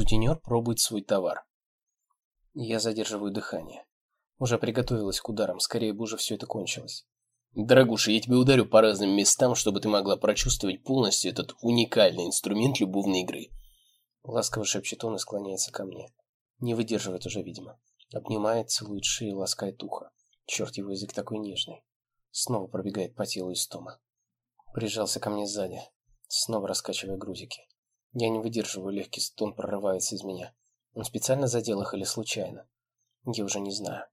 Сутенер пробует свой товар. Я задерживаю дыхание. Уже приготовилась к ударам, скорее бы уже все это кончилось. Дорогуша, я тебя ударю по разным местам, чтобы ты могла прочувствовать полностью этот уникальный инструмент любовной игры. Ласково шепчет он и склоняется ко мне. Не выдерживает уже, видимо. Обнимает, целует шею, ласкает ухо. Черт, его язык такой нежный. Снова пробегает по телу истома. Прижался ко мне сзади, снова раскачивая грузики. Я не выдерживаю, легкий стон прорывается из меня. Он специально задел их или случайно? Я уже не знаю.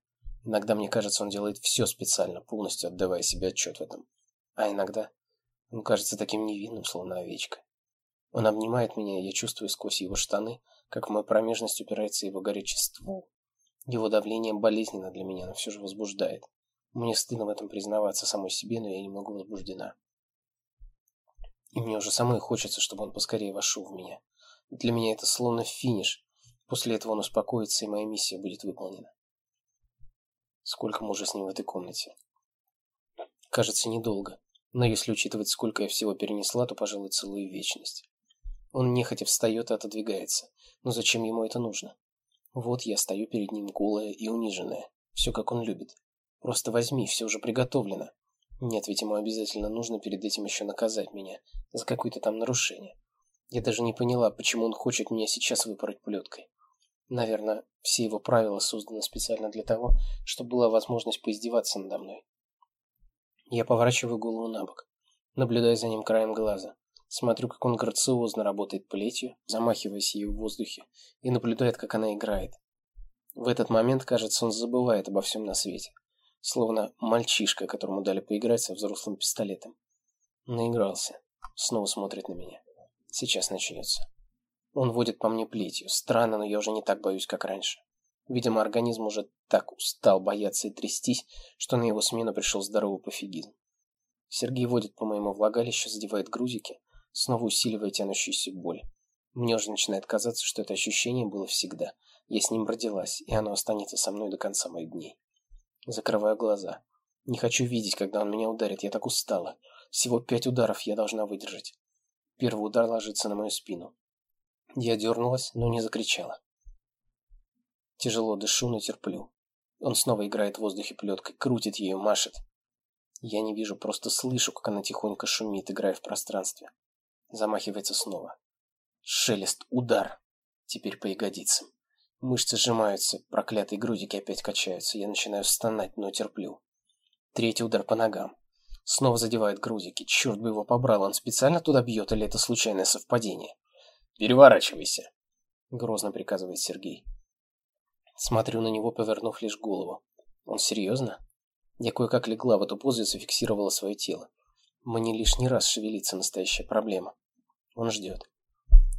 Иногда мне кажется, он делает все специально, полностью отдавая себе отчет в этом. А иногда он кажется таким невинным, словно овечка. Он обнимает меня, и я чувствую сквозь его штаны, как в мою промежность упирается его горячий ствол. Его давление болезненно для меня, но все же возбуждает. Мне стыдно в этом признаваться самой себе, но я немного возбуждена. И мне уже самой хочется, чтобы он поскорее вошел в меня. Для меня это словно финиш. После этого он успокоится, и моя миссия будет выполнена. Сколько мы уже с ним в этой комнате? Кажется, недолго. Но если учитывать, сколько я всего перенесла, то, пожалуй, целую вечность. Он нехотя встает и отодвигается. Но зачем ему это нужно? Вот я стою перед ним голая и униженная. Все, как он любит. Просто возьми, все уже приготовлено. Нет, ведь ему обязательно нужно перед этим еще наказать меня за какое-то там нарушение. Я даже не поняла, почему он хочет меня сейчас выпороть плеткой. Наверное, все его правила созданы специально для того, чтобы была возможность поиздеваться надо мной. Я поворачиваю голову на бок, наблюдая за ним краем глаза. Смотрю, как он грациозно работает плетью, замахиваясь ее в воздухе, и наблюдает, как она играет. В этот момент, кажется, он забывает обо всем на свете. Словно мальчишка, которому дали поиграть со взрослым пистолетом. Наигрался. Снова смотрит на меня. Сейчас начнется. Он водит по мне плетью. Странно, но я уже не так боюсь, как раньше. Видимо, организм уже так устал бояться и трястись, что на его смену пришел здоровый пофигизм. Сергей водит по моему влагалищу, задевает грузики, снова усиливая тянущуюся боль. Мне уже начинает казаться, что это ощущение было всегда. Я с ним родилась, и оно останется со мной до конца моих дней. Закрываю глаза. Не хочу видеть, когда он меня ударит, я так устала. Всего пять ударов я должна выдержать. Первый удар ложится на мою спину. Я дернулась, но не закричала. Тяжело дышу, но терплю. Он снова играет в воздухе плеткой, крутит ее, машет. Я не вижу, просто слышу, как она тихонько шумит, играя в пространстве. Замахивается снова. Шелест, удар. Теперь по ягодицам. Мышцы сжимаются, проклятые грудики опять качаются. Я начинаю стонать, но терплю. Третий удар по ногам. Снова задевает грузики. Черт бы его побрал, он специально туда бьет или это случайное совпадение? «Переворачивайся!» Грозно приказывает Сергей. Смотрю на него, повернув лишь голову. Он серьезно? Я кое-как легла в эту позу и зафиксировала свое тело. Мне лишний раз шевелиться настоящая проблема. Он ждет.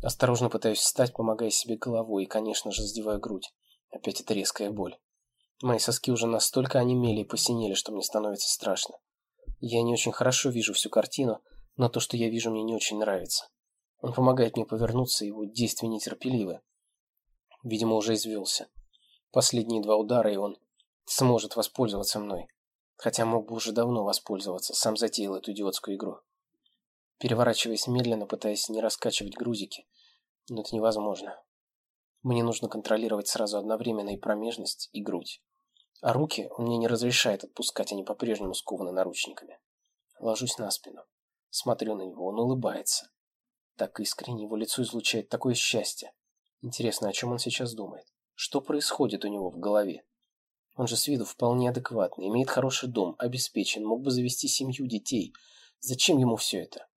Осторожно пытаюсь встать, помогая себе головой, и, конечно же, сдеваю грудь. Опять эта резкая боль. Мои соски уже настолько онемели и посинели, что мне становится страшно. Я не очень хорошо вижу всю картину, но то, что я вижу, мне не очень нравится. Он помогает мне повернуться, его действия нетерпеливы. Видимо, уже извелся. Последние два удара, и он сможет воспользоваться мной. Хотя мог бы уже давно воспользоваться, сам затеял эту идиотскую игру переворачиваясь медленно, пытаясь не раскачивать грузики. Но это невозможно. Мне нужно контролировать сразу одновременно и промежность, и грудь. А руки он мне не разрешает отпускать, они по-прежнему скованы наручниками. Ложусь на спину. Смотрю на него, он улыбается. Так искренне его лицо излучает такое счастье. Интересно, о чем он сейчас думает? Что происходит у него в голове? Он же с виду вполне адекватный, имеет хороший дом, обеспечен, мог бы завести семью, детей. Зачем ему все это?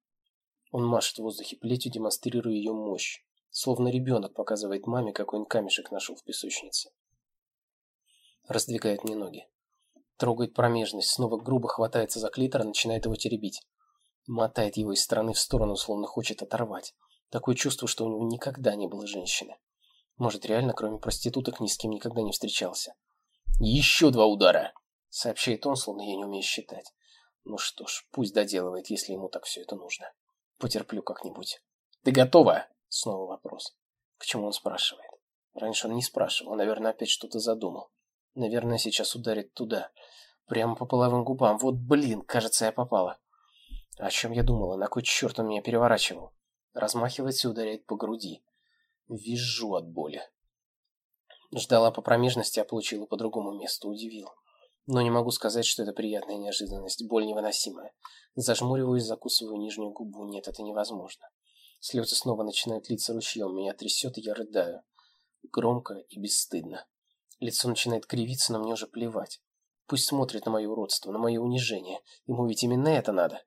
Он машет в воздухе плетью, демонстрируя ее мощь. Словно ребенок показывает маме, какой он камешек нашел в песочнице. Раздвигает мне ноги. Трогает промежность, снова грубо хватается за клитор и начинает его теребить. Мотает его из стороны в сторону, словно хочет оторвать. Такое чувство, что у него никогда не было женщины. Может, реально, кроме проституток, ни с кем никогда не встречался. «Еще два удара!» — сообщает он, словно я не умею считать. Ну что ж, пусть доделывает, если ему так все это нужно. Потерплю как-нибудь. Ты готова? Снова вопрос. К чему он спрашивает? Раньше он не спрашивал, наверное, опять что-то задумал. Наверное, сейчас ударит туда. Прямо по половым губам. Вот блин, кажется, я попала. О чем я думала? На кой черт он меня переворачивал? Размахивается и ударяет по груди. Вижу от боли. Ждала по промежности, а получила по другому месту. Удивил. Но не могу сказать, что это приятная неожиданность. Боль невыносимая. Зажмуриваюсь, закусываю нижнюю губу. Нет, это невозможно. Слезы снова начинают литься ручьем. Меня трясет, и я рыдаю. Громко и бесстыдно. Лицо начинает кривиться, но мне уже плевать. Пусть смотрит на мое уродство, на мое унижение. Ему ведь именно это надо.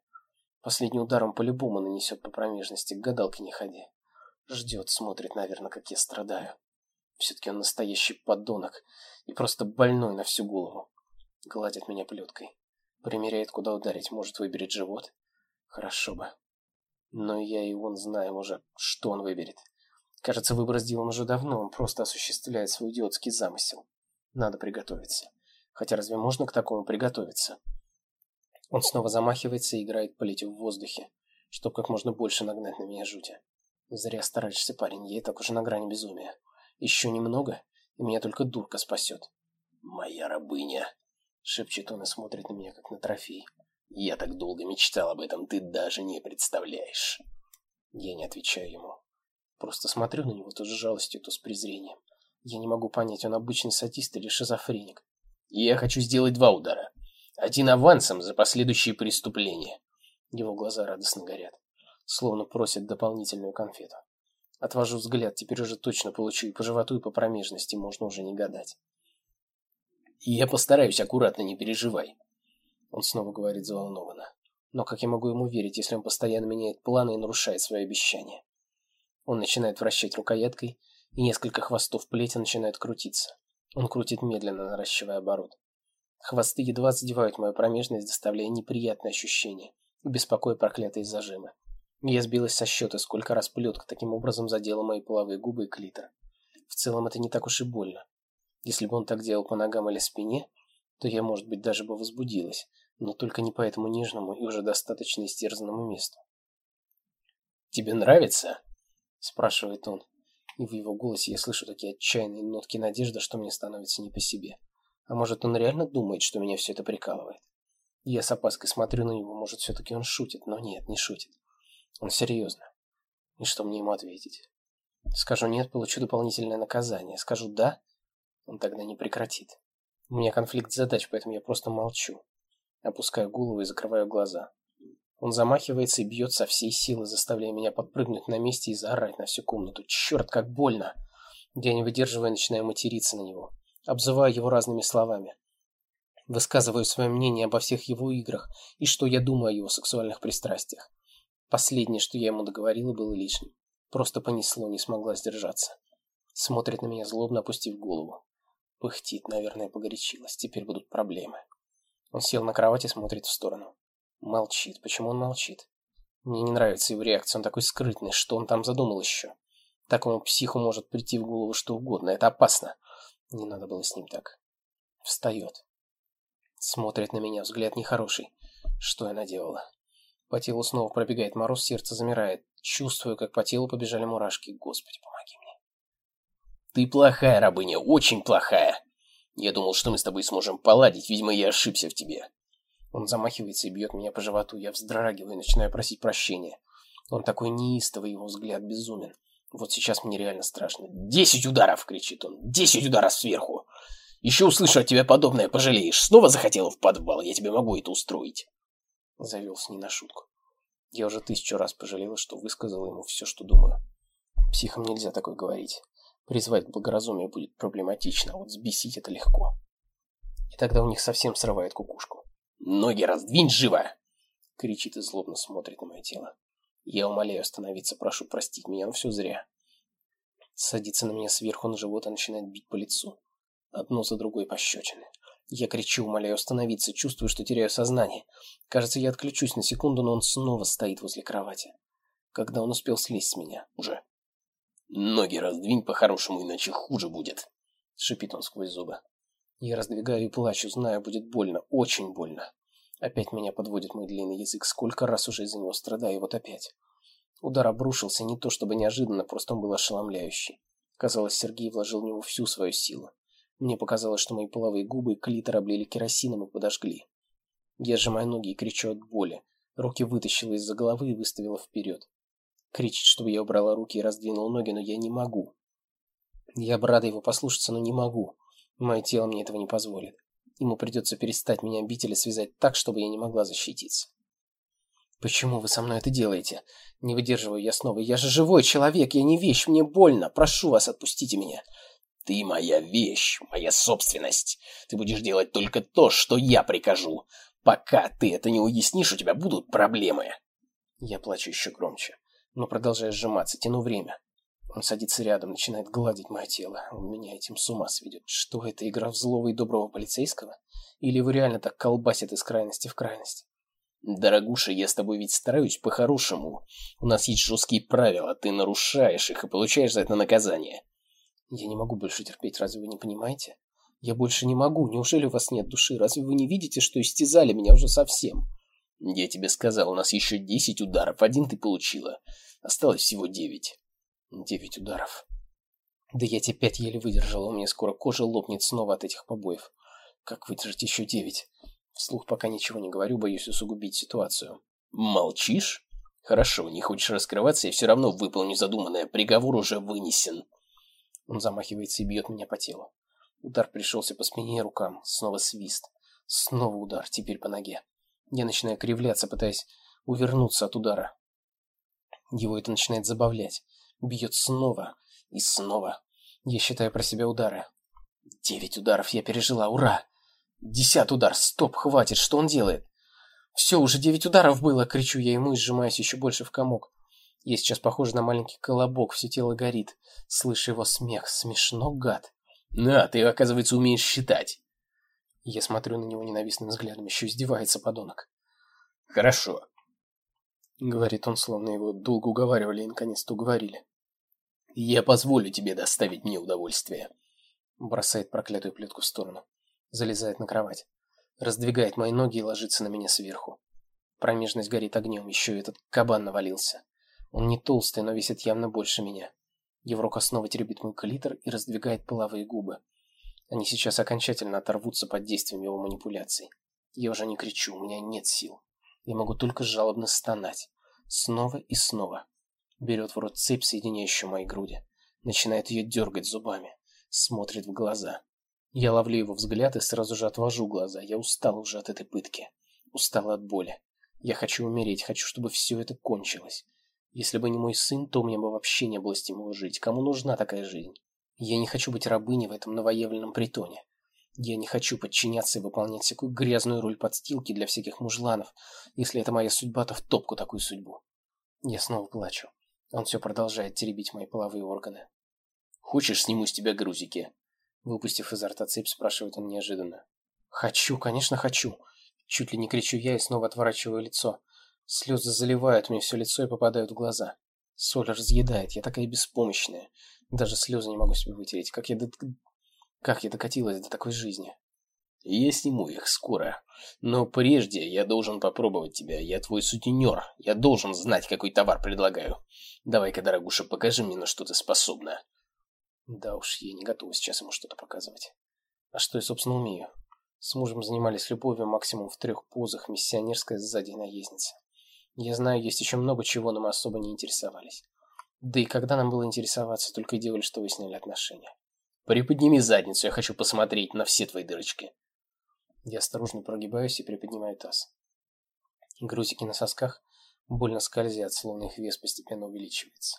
Последний удар он по-любому нанесет по промежности. К гадалке не ходи. Ждет, смотрит, наверное, как я страдаю. Все-таки он настоящий подонок и просто больной на всю голову. Гладит меня плеткой. Примеряет, куда ударить. Может, выберет живот? Хорошо бы. Но я и он знаем уже, что он выберет. Кажется, выбор сделан уже давно, он просто осуществляет свой идиотский замысел. Надо приготовиться. Хотя разве можно к такому приготовиться? Он снова замахивается и играет полетев в воздухе, чтобы как можно больше нагнать на меня жути. Зря стараешься, парень, я и так уже на грани безумия. Еще немного, и меня только дурка спасет. «Моя рабыня!» — шепчет он и смотрит на меня, как на трофей. «Я так долго мечтал об этом, ты даже не представляешь!» Я не отвечаю ему. Просто смотрю на него то с жалостью, то с презрением. Я не могу понять, он обычный садист или шизофреник. «Я хочу сделать два удара. Один авансом за последующие преступления». Его глаза радостно горят, словно просят дополнительную конфету. Отвожу взгляд, теперь уже точно получу и по животу, и по промежности, можно уже не гадать. «Я постараюсь аккуратно, не переживай», — он снова говорит взволнованно. Но как я могу ему верить, если он постоянно меняет планы и нарушает свои обещания? Он начинает вращать рукояткой, и несколько хвостов плети начинают крутиться. Он крутит медленно, наращивая оборот. Хвосты едва задевают мою промежность, доставляя неприятные ощущения и беспокоя проклятые зажимы. Я сбилась со счета, сколько раз плетка таким образом задела мои половые губы и клитор. В целом это не так уж и больно. Если бы он так делал по ногам или спине, то я, может быть, даже бы возбудилась, но только не по этому нежному и уже достаточно истерзанному месту. «Тебе нравится?» – спрашивает он, и в его голосе я слышу такие отчаянные нотки надежды, что мне становится не по себе. А может, он реально думает, что меня все это прикалывает? Я с опаской смотрю на него, может, все-таки он шутит, но нет, не шутит. Он серьезно. И что мне ему ответить? Скажу нет, получу дополнительное наказание. Скажу да, он тогда не прекратит. У меня конфликт задач, поэтому я просто молчу. Опускаю голову и закрываю глаза. Он замахивается и бьет со всей силы, заставляя меня подпрыгнуть на месте и заорать на всю комнату. Черт, как больно! Я не выдерживая, начинаю материться на него. Обзываю его разными словами. Высказываю свое мнение обо всех его играх и что я думаю о его сексуальных пристрастиях. Последнее, что я ему договорила, было лишним. Просто понесло, не смогла сдержаться. Смотрит на меня злобно, опустив голову. Пыхтит, наверное, погорячилась. Теперь будут проблемы. Он сел на кровати и смотрит в сторону. Молчит. Почему он молчит? Мне не нравится его реакция. Он такой скрытный. Что он там задумал еще? Такому психу может прийти в голову что угодно. Это опасно. Не надо было с ним так. Встает. Смотрит на меня. Взгляд нехороший. Что я наделала? По телу снова пробегает мороз, сердце замирает. Чувствую, как по телу побежали мурашки. Господи, помоги. Ты плохая рабыня, очень плохая. Я думал, что мы с тобой сможем поладить, видимо, я ошибся в тебе. Он замахивается и бьет меня по животу. Я вздрагиваю и начинаю просить прощения. Он такой неистовый, его взгляд безумен. Вот сейчас мне реально страшно. «Десять ударов!» — кричит он. «Десять ударов сверху! Еще услышу от тебя подобное, пожалеешь. Снова захотела в подвал, я тебе могу это устроить». Завелся не на шутку. Я уже тысячу раз пожалела, что высказала ему все, что думаю. Психам нельзя такое говорить. Призвать к благоразумию будет проблематично, а вот взбесить это легко. И тогда у них совсем срывает кукушку. «Ноги раздвинь живо!» Кричит и злобно смотрит на мое тело. Я умоляю остановиться, прошу простить меня, но все зря. Садится на меня сверху на живот и начинает бить по лицу. Одно за другой пощечины. Я кричу, умоляю остановиться, чувствую, что теряю сознание. Кажется, я отключусь на секунду, но он снова стоит возле кровати. Когда он успел слезть с меня? Уже. «Ноги раздвинь по-хорошему, иначе хуже будет», — шипит он сквозь зубы. Я раздвигаю и плачу, знаю, будет больно, очень больно. Опять меня подводит мой длинный язык. Сколько раз уже из-за него страдаю, и вот опять. Удар обрушился не то чтобы неожиданно, просто он был ошеломляющий. Казалось, Сергей вложил в него всю свою силу. Мне показалось, что мои половые губы и клитор облили керосином и подожгли. Я сжимаю ноги и кричу от боли. Руки вытащила из-за головы и выставила вперед. Кричит, чтобы я убрала руки и раздвинул ноги, но я не могу. Я бы рада его послушаться, но не могу. Мое тело мне этого не позволит. Ему придется перестать меня бить или связать так, чтобы я не могла защититься. «Почему вы со мной это делаете?» Не выдерживаю я снова. «Я же живой человек, я не вещь, мне больно. Прошу вас, отпустите меня». «Ты моя вещь, моя собственность. Ты будешь делать только то, что я прикажу. Пока ты это не уяснишь, у тебя будут проблемы». Я плачу еще громче, но продолжаю сжиматься, тяну время. Он садится рядом, начинает гладить мое тело. Он меня этим с ума сведет. Что это, игра в злого и доброго полицейского? Или его реально так колбасит из крайности в крайность? Дорогуша, я с тобой ведь стараюсь по-хорошему. У нас есть жесткие правила, ты нарушаешь их и получаешь за это наказание. Я не могу больше терпеть, разве вы не понимаете? Я больше не могу. Неужели у вас нет души? Разве вы не видите, что истязали меня уже совсем? Я тебе сказал, у нас еще десять ударов, один ты получила. Осталось всего девять. Девять ударов. Да я те пять еле выдержала, у меня скоро кожа лопнет снова от этих побоев. Как выдержать еще девять? Вслух пока ничего не говорю, боюсь усугубить ситуацию. Молчишь? Хорошо, не хочешь раскрываться, я все равно выполню задуманное. Приговор уже вынесен. Он замахивается и бьет меня по телу. Удар пришелся по спине и рукам. Снова свист. Снова удар, теперь по ноге. Я начинаю кривляться, пытаясь увернуться от удара. Его это начинает забавлять. Бьет снова и снова. Я считаю про себя удары. Девять ударов я пережила, ура! Десятый удар, стоп, хватит, что он делает? Все, уже девять ударов было, кричу я ему и сжимаюсь еще больше в комок. Я сейчас похож на маленький колобок, все тело горит. Слышу его смех, смешно, гад. На, ты, оказывается, умеешь считать. Я смотрю на него ненавистным взглядом, еще издевается подонок. Хорошо. — говорит он, словно его долго уговаривали и наконец-то уговорили. «Я позволю тебе доставить мне удовольствие». Бросает проклятую плетку в сторону. Залезает на кровать. Раздвигает мои ноги и ложится на меня сверху. Промежность горит огнем, еще этот кабан навалился. Он не толстый, но весит явно больше меня. Его рука снова теребит мой клитор и раздвигает половые губы. Они сейчас окончательно оторвутся под действием его манипуляций. Я уже не кричу, у меня нет сил. Я могу только жалобно стонать. Снова и снова. Берет в рот цепь, соединяющую мои груди. Начинает ее дергать зубами. Смотрит в глаза. Я ловлю его взгляд и сразу же отвожу глаза. Я устал уже от этой пытки. Устал от боли. Я хочу умереть, хочу, чтобы все это кончилось. Если бы не мой сын, то у меня бы вообще не было стимула жить. Кому нужна такая жизнь? Я не хочу быть рабыней в этом новоявленном притоне. Я не хочу подчиняться и выполнять всякую грязную роль подстилки для всяких мужланов. Если это моя судьба, то в топку такую судьбу. Я снова плачу. Он все продолжает теребить мои половые органы. «Хочешь, сниму с тебя грузики?» Выпустив изо рта цепь, спрашивает он неожиданно. «Хочу, конечно, хочу!» Чуть ли не кричу я и снова отворачиваю лицо. Слезы заливают мне все лицо и попадают в глаза. Соль разъедает, я такая беспомощная. Даже слезы не могу себе вытереть. Как я до... Как я докатилась до такой жизни? Я сниму их скоро. Но прежде я должен попробовать тебя. Я твой сутенер. Я должен знать, какой товар предлагаю. Давай-ка, дорогуша, покажи мне, на что ты способна. Да уж, я не готова сейчас ему что-то показывать. А что я, собственно, умею? С мужем занимались любовью максимум в трех позах, миссионерская сзади наездница. Я знаю, есть еще много чего, но мы особо не интересовались. Да и когда нам было интересоваться, только и делали, что выясняли отношения. Приподними задницу, я хочу посмотреть на все твои дырочки. Я осторожно прогибаюсь и приподнимаю таз. Грузики на сосках больно скользят, словно их вес постепенно увеличивается.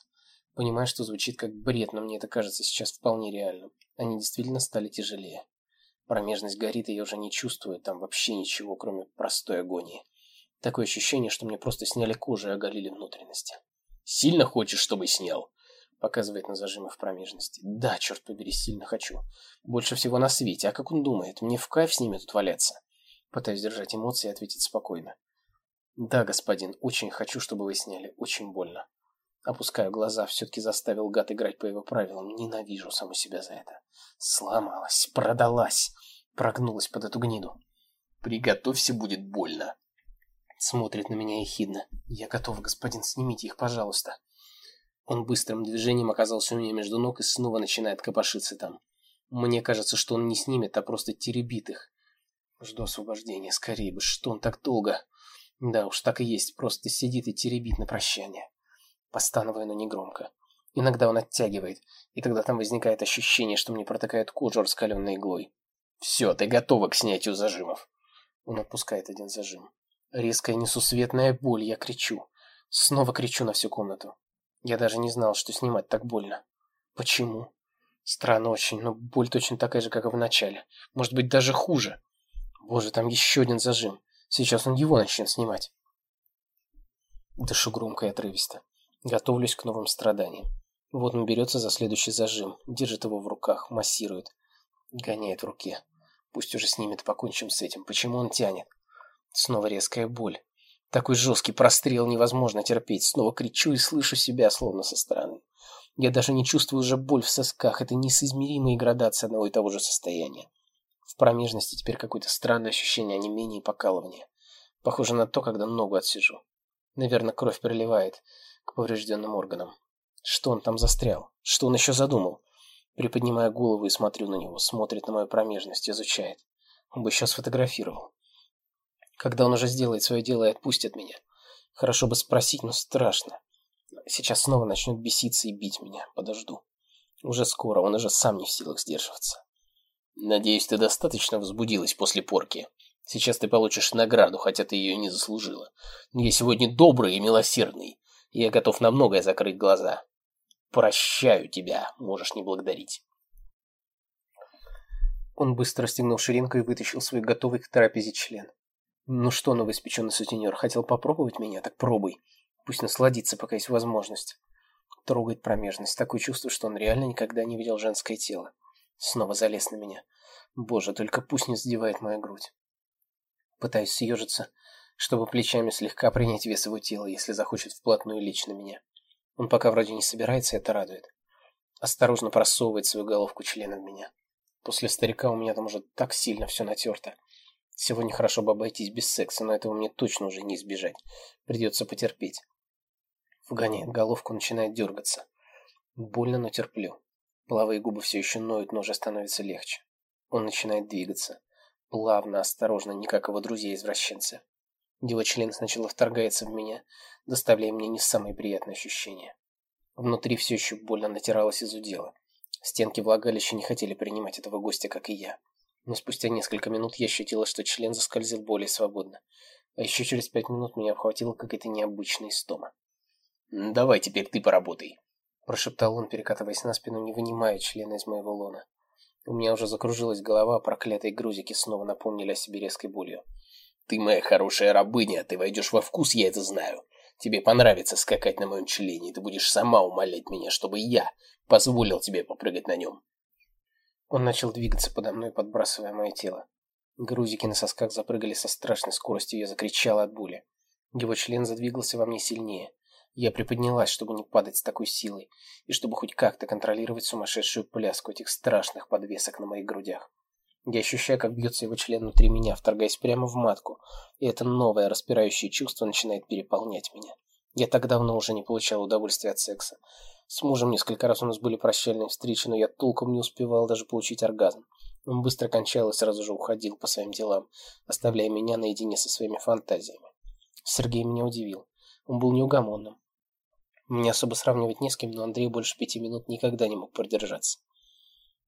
Понимаю, что звучит как бред, но мне это кажется сейчас вполне реальным. Они действительно стали тяжелее. Промежность горит, и я уже не чувствую там вообще ничего, кроме простой агонии. Такое ощущение, что мне просто сняли кожу и оголили внутренности. «Сильно хочешь, чтобы снял?» Показывает на зажимы в промежности. Да, черт побери, сильно хочу. Больше всего на свете. А как он думает? Мне в кайф с ними тут валяться? Пытаюсь держать эмоции и ответить спокойно. Да, господин, очень хочу, чтобы вы сняли. Очень больно. Опускаю глаза, все-таки заставил гад играть по его правилам. Ненавижу саму себя за это. Сломалась, продалась, прогнулась под эту гниду. Приготовься, будет больно. Смотрит на меня ехидно. Я готов, господин, снимите их, пожалуйста. Он быстрым движением оказался у меня между ног и снова начинает копошиться там. Мне кажется, что он не снимет, а просто теребит их. Жду освобождения, скорее бы, что он так долго. Да уж, так и есть, просто сидит и теребит на прощание. Постановая, но не громко. Иногда он оттягивает, и тогда там возникает ощущение, что мне протыкает кожу раскаленной иглой. «Все, ты готова к снятию зажимов». Он отпускает один зажим. Резкая несусветная боль, я кричу. Снова кричу на всю комнату. Я даже не знал, что снимать так больно. Почему? Странно очень, но боль точно такая же, как и в начале. Может быть, даже хуже. Боже, там еще один зажим. Сейчас он его начнет снимать. Дышу громко и отрывисто. Готовлюсь к новым страданиям. Вот он берется за следующий зажим, держит его в руках, массирует. Гоняет в руке. Пусть уже снимет, покончим с этим. Почему он тянет? Снова резкая боль. Такой жесткий прострел невозможно терпеть. Снова кричу и слышу себя, словно со стороны. Я даже не чувствую уже боль в сосках. Это несоизмеримые градации одного и того же состояния. В промежности теперь какое-то странное ощущение онемения и покалывания. Похоже на то, когда ногу отсижу. Наверное, кровь переливает к поврежденным органам. Что он там застрял? Что он еще задумал? Приподнимая голову и смотрю на него, смотрит на мою промежность, изучает. Он бы еще сфотографировал. Когда он уже сделает свое дело и отпустит меня. Хорошо бы спросить, но страшно. Сейчас снова начнет беситься и бить меня. Подожду. Уже скоро, он уже сам не в силах сдерживаться. Надеюсь, ты достаточно возбудилась после порки. Сейчас ты получишь награду, хотя ты ее не заслужила. Я сегодня добрый и милосердный. Я готов на многое закрыть глаза. Прощаю тебя, можешь не благодарить. Он быстро расстегнул ширинку и вытащил свой готовый к трапезе член. Ну что, новоиспеченный сутенер, хотел попробовать меня? Так пробуй. Пусть насладится, пока есть возможность. Трогает промежность. Такое чувство, что он реально никогда не видел женское тело. Снова залез на меня. Боже, только пусть не задевает мою грудь. Пытаюсь съежиться, чтобы плечами слегка принять вес его тела, если захочет вплотную лечь на меня. Он пока вроде не собирается, это радует. Осторожно просовывает свою головку члена в меня. После старика у меня там уже так сильно все натерто. Сегодня хорошо бы обойтись без секса, но этого мне точно уже не избежать. Придется потерпеть. Вгоняет головку, начинает дергаться. Больно, но терплю. Половые губы все еще ноют, но уже становится легче. Он начинает двигаться. Плавно, осторожно, не как его друзья-извращенцы. Его член сначала вторгается в меня, доставляя мне не самые приятные ощущения. Внутри все еще больно натиралось из удела. Стенки влагалища не хотели принимать этого гостя, как и я. Но спустя несколько минут я ощутила, что член заскользил более свободно. А еще через пять минут меня обхватила какая-то необычная истома. «Давай теперь ты поработай», – прошептал он, перекатываясь на спину, не вынимая члена из моего лона. У меня уже закружилась голова, проклятые грузики снова напомнили о себе резкой болью. «Ты моя хорошая рабыня, ты войдешь во вкус, я это знаю. Тебе понравится скакать на моем члене, и ты будешь сама умолять меня, чтобы я позволил тебе попрыгать на нем». Он начал двигаться подо мной, подбрасывая мое тело. Грузики на сосках запрыгали со страшной скоростью, я закричала от боли. Его член задвигался во мне сильнее. Я приподнялась, чтобы не падать с такой силой, и чтобы хоть как-то контролировать сумасшедшую пляску этих страшных подвесок на моих грудях. Я ощущаю, как бьется его член внутри меня, вторгаясь прямо в матку, и это новое распирающее чувство начинает переполнять меня. Я так давно уже не получал удовольствия от секса. С мужем несколько раз у нас были прощальные встречи, но я толком не успевал даже получить оргазм. Он быстро кончал и сразу же уходил по своим делам, оставляя меня наедине со своими фантазиями. Сергей меня удивил. Он был неугомонным. Мне особо сравнивать не с кем, но Андрей больше пяти минут никогда не мог продержаться.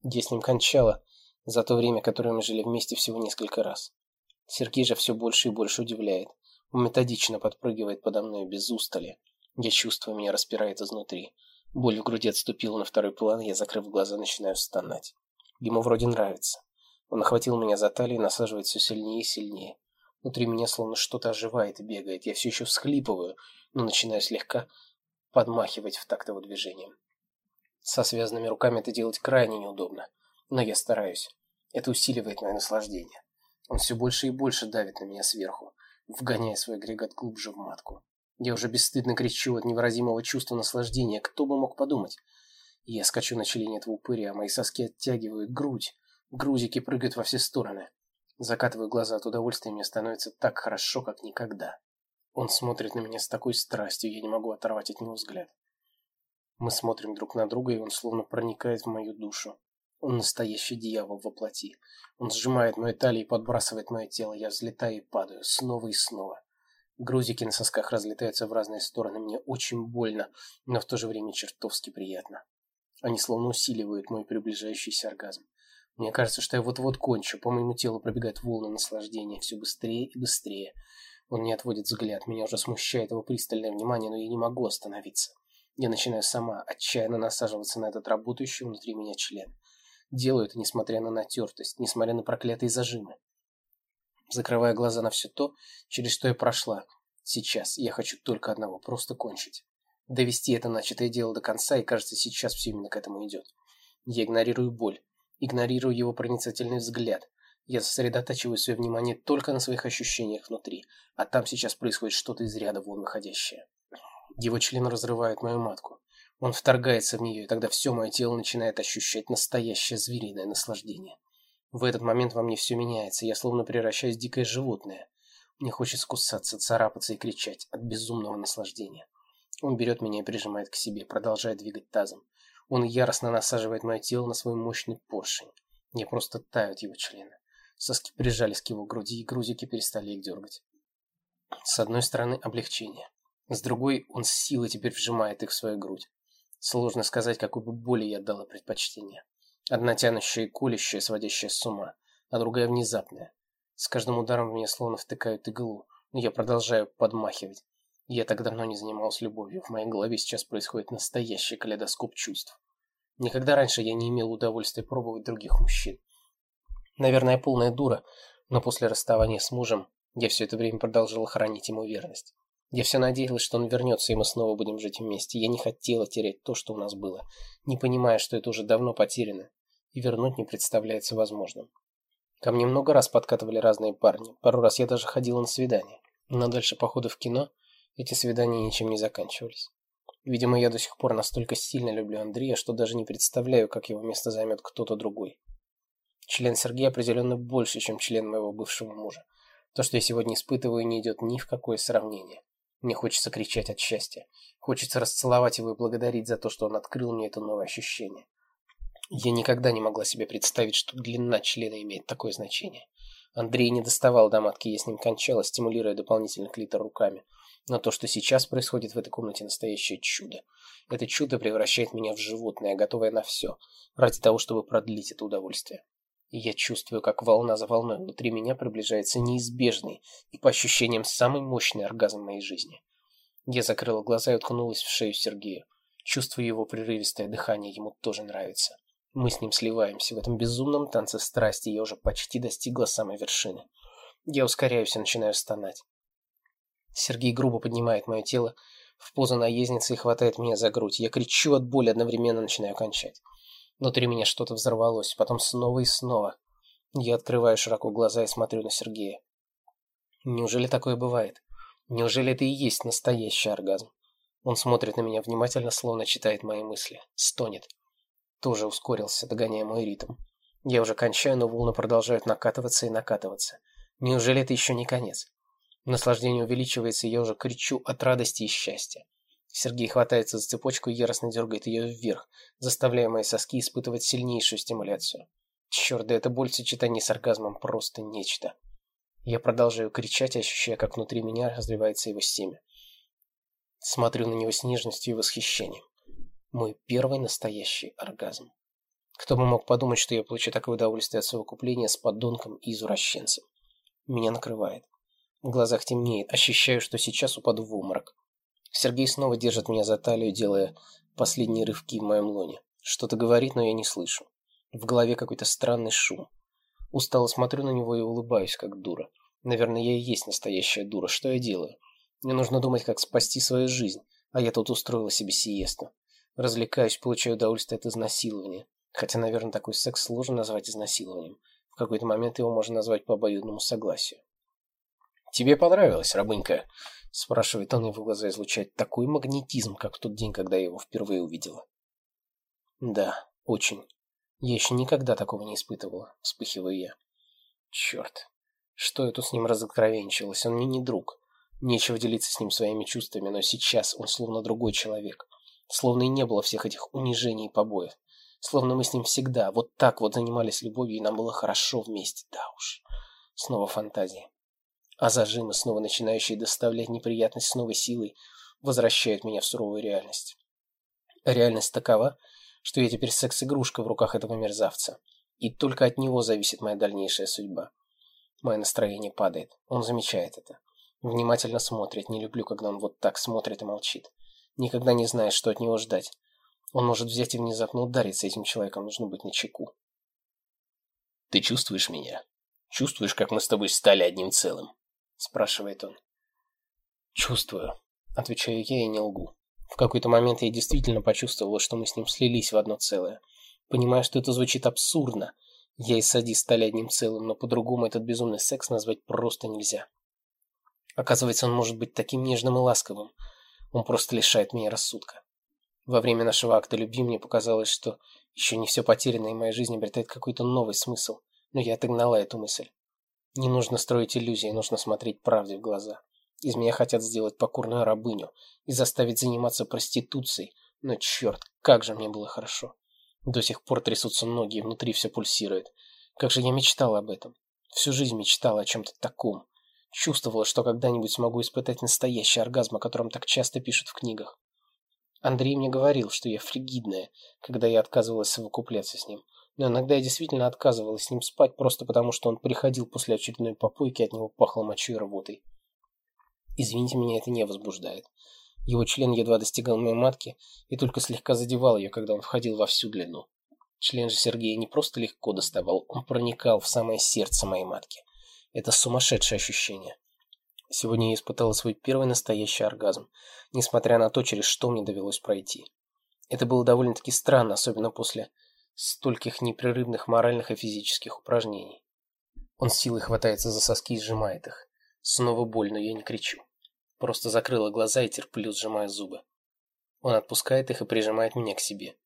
Я с ним кончала за то время, которое мы жили вместе всего несколько раз. Сергей же все больше и больше удивляет. Он методично подпрыгивает подо мной без устали. Я чувствую, меня распирает изнутри. Боль в груди отступила на второй план, я, закрыв глаза, начинаю стонать. Ему вроде нравится. Он охватил меня за талию и насаживает все сильнее и сильнее. Внутри меня словно что-то оживает и бегает. Я все еще всхлипываю, но начинаю слегка подмахивать в такт его. Со связанными руками это делать крайне неудобно, но я стараюсь. Это усиливает мое наслаждение. Он все больше и больше давит на меня сверху, вгоняя свой агрегат глубже в матку. Я уже бесстыдно кричу от невыразимого чувства наслаждения. Кто бы мог подумать? Я скачу на члене этого упыря, мои соски оттягивают грудь. Грузики прыгают во все стороны. Закатываю глаза от удовольствия, мне становится так хорошо, как никогда. Он смотрит на меня с такой страстью, я не могу оторвать от него взгляд. Мы смотрим друг на друга, и он словно проникает в мою душу. Он настоящий дьявол во плоти. Он сжимает мою талию и подбрасывает мое тело. Я взлетаю и падаю, снова и снова. Грузики на сосках разлетаются в разные стороны. Мне очень больно, но в то же время чертовски приятно. Они словно усиливают мой приближающийся оргазм. Мне кажется, что я вот-вот кончу. По моему телу пробегают волны наслаждения. Все быстрее и быстрее. Он не отводит взгляд. Меня уже смущает его пристальное внимание, но я не могу остановиться. Я начинаю сама отчаянно насаживаться на этот работающий внутри меня член. Делаю это, несмотря на натертость, несмотря на проклятые зажимы. Закрывая глаза на все то, через что я прошла. Сейчас я хочу только одного – просто кончить. Довести это начатое дело до конца, и кажется, сейчас все именно к этому идет. Я игнорирую боль, игнорирую его проницательный взгляд. Я сосредотачиваю свое внимание только на своих ощущениях внутри, а там сейчас происходит что-то из ряда вон выходящее. Его член разрывает мою матку. Он вторгается в нее, и тогда все мое тело начинает ощущать настоящее звериное наслаждение. В этот момент во мне все меняется, я словно превращаюсь в дикое животное. Мне хочется кусаться, царапаться и кричать от безумного наслаждения. Он берет меня и прижимает к себе, продолжая двигать тазом. Он яростно насаживает мое тело на свой мощный поршень. Мне просто тают его члены. Соски прижались к его груди, и грузики перестали их дергать. С одной стороны облегчение. С другой он с силой теперь вжимает их в свою грудь. Сложно сказать, какой бы боли я отдала предпочтение. Одна тянущая и колющая, сводящая с ума, а другая внезапная. С каждым ударом в меня словно втыкают иглу, но я продолжаю подмахивать. Я так давно не занималась любовью. В моей голове сейчас происходит настоящий калейдоскоп чувств. Никогда раньше я не имел удовольствия пробовать других мужчин. Наверное, полная дура, но после расставания с мужем я все это время продолжала хранить ему верность. Я все надеялась, что он вернется, и мы снова будем жить вместе. Я не хотела терять то, что у нас было, не понимая, что это уже давно потеряно, и вернуть не представляется возможным. Ко мне много раз подкатывали разные парни. Пару раз я даже ходила на свидания. Но дальше походы в кино эти свидания ничем не заканчивались. Видимо, я до сих пор настолько сильно люблю Андрея, что даже не представляю, как его место займет кто-то другой. Член Сергея определенно больше, чем член моего бывшего мужа. То, что я сегодня испытываю, не идет ни в какое сравнение. Мне хочется кричать от счастья. Хочется расцеловать его и благодарить за то, что он открыл мне это новое ощущение. Я никогда не могла себе представить, что длина члена имеет такое значение. Андрей не доставал до матки, я с ним кончала, стимулируя дополнительно клитор руками. Но то, что сейчас происходит в этой комнате, настоящее чудо. Это чудо превращает меня в животное, готовое на все, ради того, чтобы продлить это удовольствие. И я чувствую, как волна за волной внутри меня приближается неизбежный и по ощущениям самый мощный оргазм моей жизни. Я закрыла глаза и уткнулась в шею Сергею. Чувствую его прерывистое дыхание, ему тоже нравится. Мы с ним сливаемся в этом безумном танце страсти, я уже почти достигла самой вершины. Я ускоряюсь и начинаю стонать. Сергей грубо поднимает мое тело в позу наездницы и хватает меня за грудь. Я кричу от боли, одновременно начинаю кончать. Внутри меня что-то взорвалось, потом снова и снова. Я открываю широко глаза и смотрю на Сергея. Неужели такое бывает? Неужели это и есть настоящий оргазм? Он смотрит на меня внимательно, словно читает мои мысли. Стонет. Тоже ускорился, догоняя мой ритм. Я уже кончаю, но волны продолжают накатываться и накатываться. Неужели это еще не конец? Наслаждение увеличивается, и я уже кричу от радости и счастья. Сергей хватается за цепочку и яростно дергает ее вверх, заставляя мои соски испытывать сильнейшую стимуляцию. Черт, да эта боль в сочетании с оргазмом просто нечто. Я продолжаю кричать, ощущая, как внутри меня разливается его семя. Смотрю на него с нежностью и восхищением. Мой первый настоящий оргазм. Кто бы мог подумать, что я получу такое удовольствие от совокупления с подонком и извращенцем. Меня накрывает. В глазах темнеет, ощущаю, что сейчас упаду в обморок. Сергей снова держит меня за талию, делая последние рывки в моем лоне. Что-то говорит, но я не слышу. В голове какой-то странный шум. Устало смотрю на него и улыбаюсь, как дура. Наверное, я и есть настоящая дура. Что я делаю? Мне нужно думать, как спасти свою жизнь, а я тут устроила себе сиесту. Развлекаюсь, получаю удовольствие от изнасилования. Хотя, наверное, такой секс сложно назвать изнасилованием. В какой-то момент его можно назвать по обоюдному согласию. «Тебе понравилось, рабынька?» – спрашивает он, его глаза излучают такой магнетизм, как в тот день, когда я его впервые увидела. «Да, очень. Я еще никогда такого не испытывала», – вспыхиваю я. «Черт, что я тут с ним разоткровенчилась? Он мне не друг. Нечего делиться с ним своими чувствами, но сейчас он словно другой человек. Словно и не было всех этих унижений и побоев. Словно мы с ним всегда вот так вот занимались любовью, и нам было хорошо вместе. Да уж. Снова фантазии. А зажимы, снова начинающие доставлять неприятность с новой силой, возвращают меня в суровую реальность. Реальность такова, что я теперь секс-игрушка в руках этого мерзавца. И только от него зависит моя дальнейшая судьба. Мое настроение падает. Он замечает это. Внимательно смотрит. Не люблю, когда он вот так смотрит и молчит. Никогда не знаешь, что от него ждать. Он может взять и внезапно удариться. Этим человеком нужно быть начеку. «Ты чувствуешь меня? Чувствуешь, как мы с тобой стали одним целым?» Спрашивает он. «Чувствую», — отвечаю я и не лгу. В какой-то момент я действительно почувствовала, что мы с ним слились в одно целое. Понимаю, что это звучит абсурдно. Я и Сади стали одним целым, но по-другому этот безумный секс назвать просто нельзя. Оказывается, он может быть таким нежным и ласковым. Он просто лишает меня рассудка. Во время нашего акта любви мне показалось, что еще не все потеряно, и моя жизнь обретает какой-то новый смысл. Но я отогнала эту мысль. Не нужно строить иллюзии, нужно смотреть правде в глаза. Из меня хотят сделать покорную рабыню и заставить заниматься проституцией. Но черт, как же мне было хорошо. До сих пор трясутся ноги, и внутри все пульсирует. Как же я мечтала об этом. Всю жизнь мечтала о чем-то таком. Чувствовала, что когда-нибудь смогу испытать настоящий оргазм, о котором так часто пишут в книгах. Андрей мне говорил, что я фригидная, когда я отказывалась совокупляться с ним. Но иногда я действительно отказывалась с ним спать, просто потому что он приходил после очередной попойки, от него пахло мочой и рвотой. Извините, меня это не возбуждает. Его член едва достигал моей матки и только слегка задевал ее, когда он входил во всю длину. Член же Сергея не просто легко доставал, он проникал в самое сердце моей матки. Это сумасшедшее ощущение. Сегодня я испытала свой первый настоящий оргазм, несмотря на то, через что мне довелось пройти. Это было довольно-таки странно, особенно после стольких непрерывных моральных и физических упражнений. Он силой хватается за соски и сжимает их. Снова больно, я не кричу. Просто закрыла глаза и терплю, сжимая зубы. Он отпускает их и прижимает меня к себе.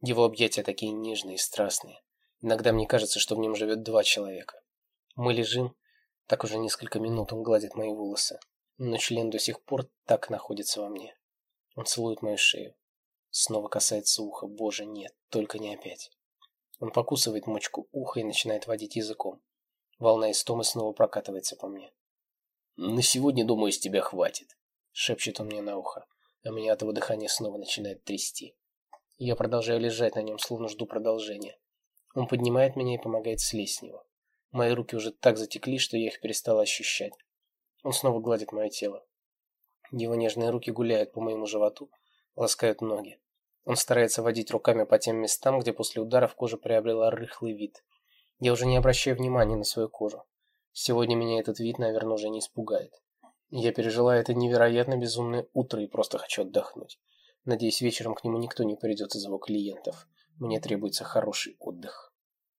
Его объятия такие нежные и страстные. Иногда мне кажется, что в нем живет два человека. Мы лежим, так уже несколько минут он гладит мои волосы, но член до сих пор так находится во мне. Он целует мою шею. Снова касается уха. Боже, нет, только не опять. Он покусывает мочку уха и начинает водить языком. Волна истомы снова прокатывается по мне. «На сегодня, думаю, с тебя хватит», — шепчет он мне на ухо, а меня от его дыхания снова начинает трясти. Я продолжаю лежать на нем, словно жду продолжения. Он поднимает меня и помогает слезть с него. Мои руки уже так затекли, что я их перестала ощущать. Он снова гладит мое тело. Его нежные руки гуляют по моему животу, ласкают ноги. Он старается водить руками по тем местам, где после ударов кожа приобрела рыхлый вид. Я уже не обращаю внимания на свою кожу. Сегодня меня этот вид, наверное, уже не испугает. Я пережила это невероятно безумное утро и просто хочу отдохнуть. Надеюсь, вечером к нему никто не придет из его клиентов. Мне требуется хороший отдых.